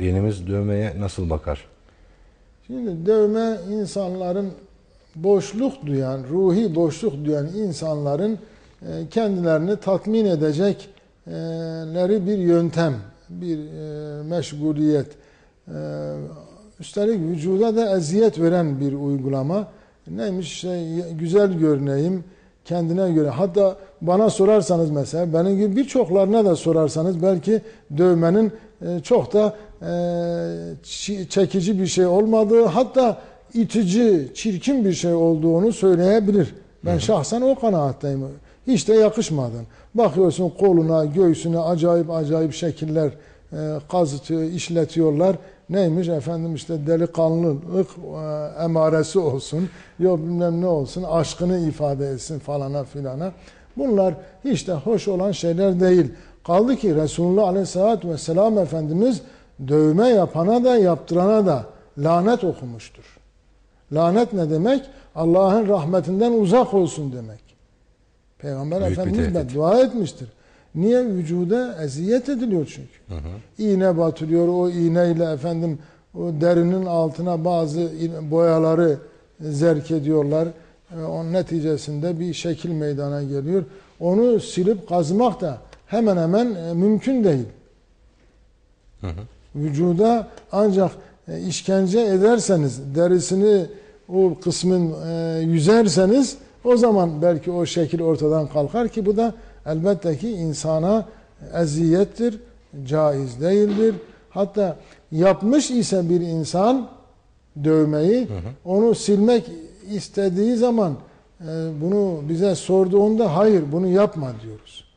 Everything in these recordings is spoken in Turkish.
Dinimiz dövmeye nasıl bakar? Şimdi dövme insanların boşluk duyan, ruhi boşluk duyan insanların e, kendilerini tatmin edecekleri bir yöntem, bir e, meşguliyet. E, Üstelik vücuda da eziyet veren bir uygulama. Neymiş işte güzel görüneyim kendine göre. Hatta bana sorarsanız mesela benim gibi birçoklarına da sorarsanız belki dövmenin e, çok da e, çekici bir şey olmadığı hatta itici, çirkin bir şey olduğunu söyleyebilir. Ben şahsen o kanaatteyim. Hiç de yakışmadın. Bakıyorsun koluna, göğsüne acayip acayip şekiller e, kazıtıyor, işletiyorlar. Neymiş efendim işte delikanlılık emaresi olsun, yok bilmem ne olsun, aşkını ifade etsin falana filana. Bunlar hiç de hoş olan şeyler değil. Kaldı ki Resulullah Aleyhisselatü Vesselam Efendimiz dövme yapana da yaptırana da lanet okumuştur. Lanet ne demek? Allah'ın rahmetinden uzak olsun demek. Peygamber Büyük Efendimiz tehdit. dua etmiştir. Niye? Vücuda eziyet ediliyor çünkü. İğne batırıyor. O iğneyle efendim o derinin altına bazı boyaları zerk ediyorlar. Onun neticesinde bir şekil meydana geliyor. Onu silip kazmak da hemen hemen e, mümkün değil. Vücuda ancak e, işkence ederseniz, derisini o kısmın e, yüzerseniz o zaman belki o şekil ortadan kalkar ki bu da elbette ki insana eziyettir, caiz değildir. Hatta yapmış ise bir insan dövmeyi onu silmek istediği zaman e, bunu bize sorduğunda hayır bunu yapma diyoruz.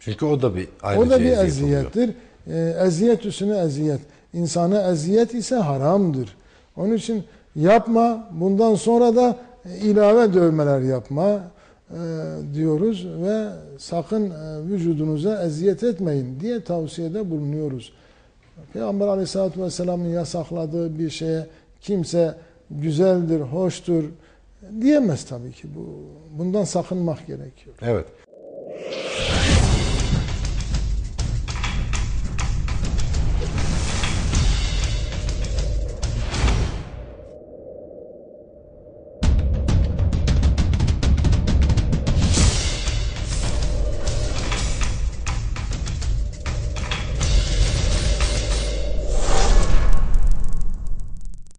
Çünkü o da bir ayrıca O da bir eziyettir. Ee, eziyet üstüne eziyet. İnsana eziyet ise haramdır. Onun için yapma. Bundan sonra da e, ilave dövmeler yapma e, diyoruz ve sakın e, vücudunuza eziyet etmeyin diye tavsiyede bulunuyoruz. Peygamber Aleyhisselatü Vesselam'ın yasakladığı bir şeye kimse güzeldir, hoştur diyemez tabii ki. Bu bundan sakınmak gerekiyor. Evet.